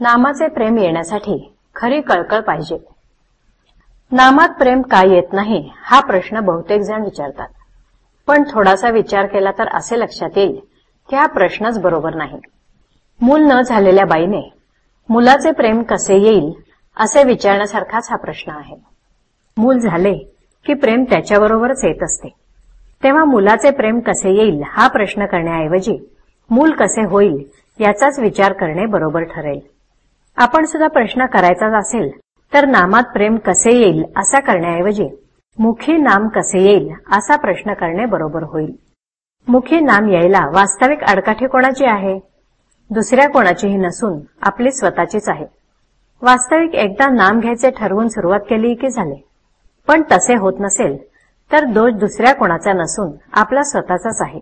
नामाचे प्रेम येण्यासाठी खरी कळकळ पाहिजे. नामात प्रेम का येत नाही हा प्रश्न बहुतेक जण विचारतात. पण थोडासा विचार केला तर असे लक्षात येईल की हा प्रश्नच बरोबर नाही. मूल न झालेल्या बाईने मुलाचे प्रेम कसे येईल असे विचारण्यासारखाच हा प्रश्न आहे. मूल झाले की प्रेम त्याच्याबरोबरच येत असते. तेव्हा मुलाचे प्रेम कसे येईल हा प्रश्न करण्याऐवजी मूल कसे होईल याचाच विचार करणे बरोबर ठरेल. आपण सुद्धा प्रश्न करायचाच असेल तर नामात प्रेम कसे येईल असा करण्याऐवजी मुखी नाम कसे येईल असा प्रश्न करणे बरोबर होईल. मुखी नाम यायला वास्तविक अडकाठी कोणाची आहे? दुसऱ्या कोणाचीही नसून आपली स्वतःचीच आहे. वास्तविक एकदा नाम घ्यायचे ठरवून सुरुवात केली की झाले. पण तसे होत नसेल तर दोष दुसऱ्या कोणाचा नसून आपला स्वतःचाच आहे.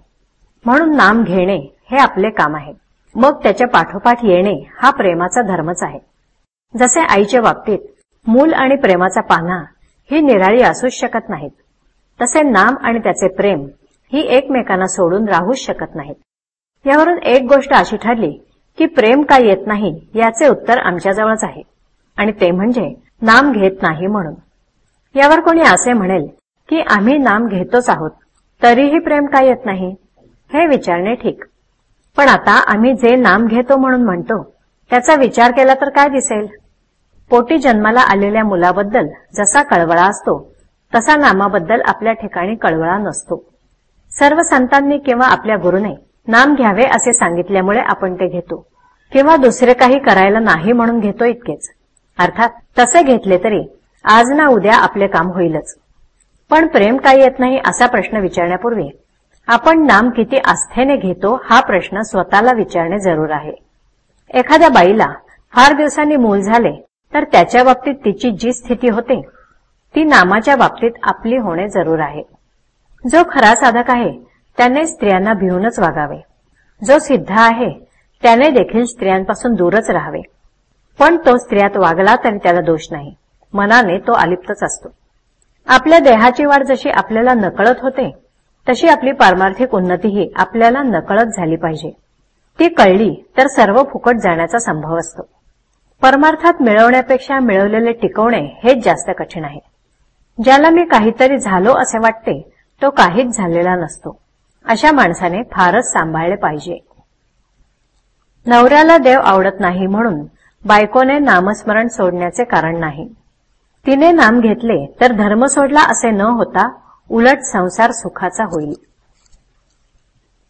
म्हणून नाम घेणे हे आपले काम आहे. मग त्याच्या पाठोपाठ येणे हा प्रेमाचा धर्मच आहे. जसे आईच्या बाबतीत मूल आणि प्रेमाचा पाना ही निराळी असूच शकत नाहीत. तसे नाम आणि त्याचे प्रेम ही एकमेकांना सोडून राहूच शकत नाहीत. यावरून एक गोष्ट अशी ठरली की प्रेम का येत नाही याचे उत्तर आमच्याजवळच आहे. आणि ते म्हणजे नाम घेत नाही म्हणून. यावर कोणी असे म्हणेल की आम्ही नाम घेतोच आहोत तरीही प्रेम का येत नाही? हे विचारणे ठीक. पण आता आम्ही जे नाम घेतो म्हणून म्हणतो त्याचा विचार केला तर काय दिसेल? पोटी जन्माला आलेल्या मुलाबद्दल जसा कळवळा असतो तसा नामाबद्दल आपल्या ठिकाणी कळवळा नसतो. सर्व संतांनी किंवा आपल्या गुरुने नाम घ्यावे असे सांगितल्यामुळे आपण ते घेतो किंवा दुसरे काही करायला नाही म्हणून घेतो इतकेच. अर्थात तसे घेतले तरी आज ना उद्या आपले काम होईलच. पण प्रेम काय येत नाही असा प्रश्न विचारण्यापूर्वी आपण नाम किती आस्थेने घेतो हा प्रश्न स्वतःला विचारणे जरूर आहे. एखाद्या बाईला फार दिवसांनी मूल झाले तर त्याच्या बाबतीत तिची जी स्थिती होते ती नामाच्या बाबतीत आपली होणे जरूर आहे. जो खरा साधक आहे त्याने स्त्रियांना भिवूनच वागावे. जो सिद्ध आहे त्याने देखील स्त्रियांपासून दूरच राहावे. पण तो स्त्रियात वागला तरी त्याला दोष नाही. मनाने तो अलिप्तच असतो. आपल्या देहाची वाढ जशी आपल्याला नकळत होते तशी आपली पारमार्थिक उन्नतीही आपल्याला नकळत झाली पाहिजे. ती कळली तर सर्व फुकट जाण्याचा संभव असतो. परमार्थात मिळवण्यापेक्षा मिळवलेले टिकवणे हेच जास्त कठीण आहे. ज्याला मी काहीतरी झालो असे वाटते तो काहीच झालेला नसतो. अशा माणसाने फारच सांभाळले पाहिजे. नवऱ्याला देव आवडत नाही म्हणून बायकोने नामस्मरण सोडण्याचे कारण नाही. तिने नाम घेतले तर धर्म सोडला असे न होता उलट संसार सुखाचा होईल.